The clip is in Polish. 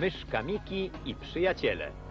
Myszka Miki i przyjaciele.